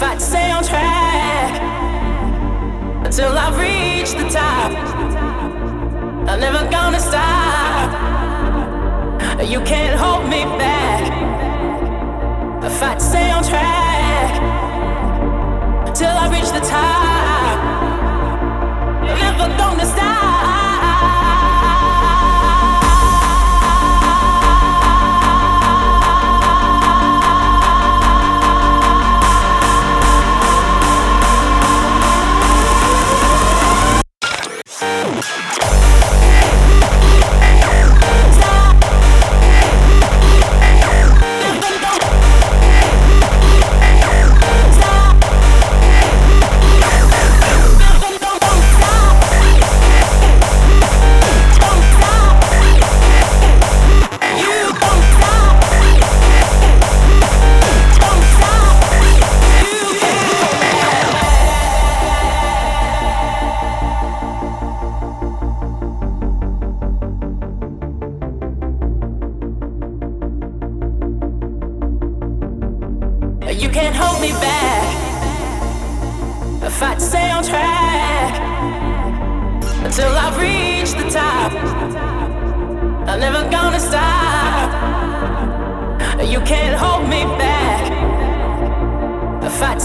fight to stay on track until I reach the top. I'm never gonna stop. You can't hold me back. You can't hold me back. I fight to stay on track until I reach the top. I'm never gonna stop. You can't hold me back. I fight to